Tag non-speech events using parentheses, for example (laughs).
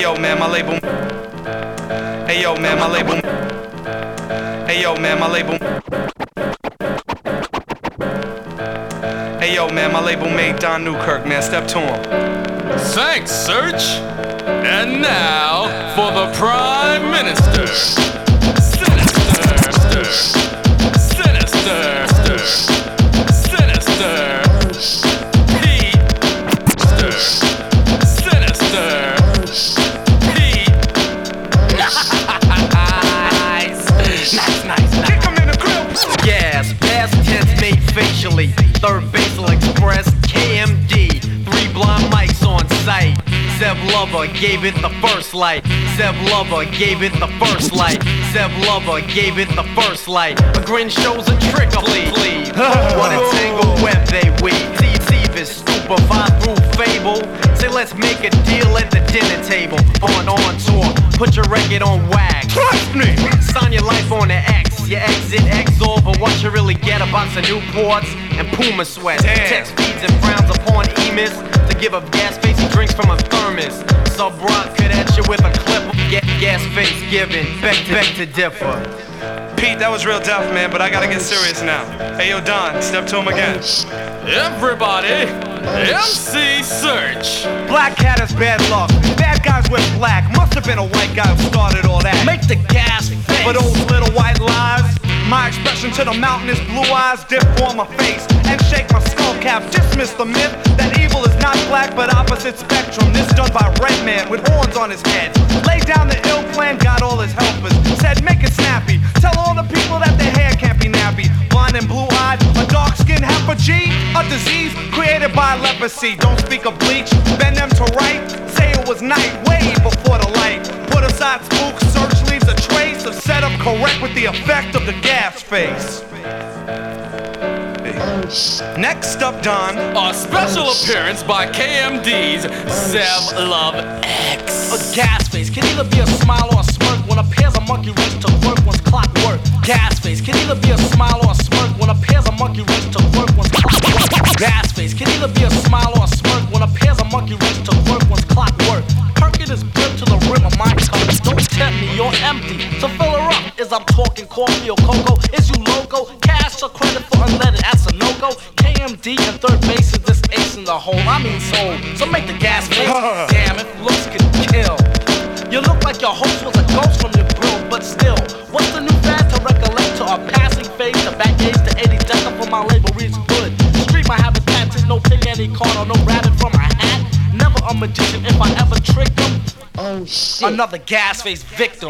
yo, man, my label. Hey yo, man, my label. Hey yo, man, my label. Hey yo, man, my label made Don Newkirk, man. Step to him. Thanks, Serch. And now for the Prime Minister. Sinister. Third basal express, KMD. Three blind mics on site. Zev Lover gave it the first light. Zev Lover gave it the first light. Zev Lover gave it the first light. A grin shows a trick of leave. what a tangled web they weave. Steve is stupefied through fable. Say let's make a deal at the dinner table. On on tour, put your record on wax. Trust me. Sign your life on the X. You exit Exor, but what you really get a box of Newports and Puma sweats. Damn. Text feeds and frowns upon Emis to give up gas face he drinks from a thermos. Subroc could at you with a clip. Get gas face given. Beg to, beg to differ. Pete, that was real tough, man, but I gotta get serious now. Hey yo, Don, step to him again. Everybody, MC Serch. Black cat has bad luck. Bad guys wear black. Must have been a white guy who started all that. Make the gas face. For those little white lies, my expression to the mountain is blue eyes dip on my face and shake my skull cap. Dismiss the myth that evil is not black but opposite spectrum. This done by red man with horns on his head. Lay down the ill plan, got all his helpers. Said make it snappy. Tell all the people that their hair can't be nappy. Blind and blue eyed, a dark skinned heifer G, a disease created by leprosy. Don't speak of bleach, bend them to right. Say it was night, way before the light. Put aside spook, Serch leaves a trace of setup correct with the effect of the gas face. Next up, Don. A special appearance by KMD's Zev Love X. A gas face can either be a smile or a smirk when a pair's a monkey wrench to work one's clockwork. Gas face can either be a smile or a smirk monkey wrench to work one's clockwork. Gas face can either be a smile or a smirk when a pair's a monkey wrench to work one's clockwork. Perkin is built to the rim of my cup. Don't tempt me, you're empty. So fill her up. Is I'm talking coffee or cocoa? Is you loco? Cash or credit for unleaded? That's a no go. KMD and third base is this ace in the hole. I mean soul. So make the gas face. (laughs) Damn it, looks can kill. Phase to back to 80 deca for my label good. Street my no pig any card or no rabbit from a hat. Never a magician if I ever trick them. Oh shit. Another gas face victim.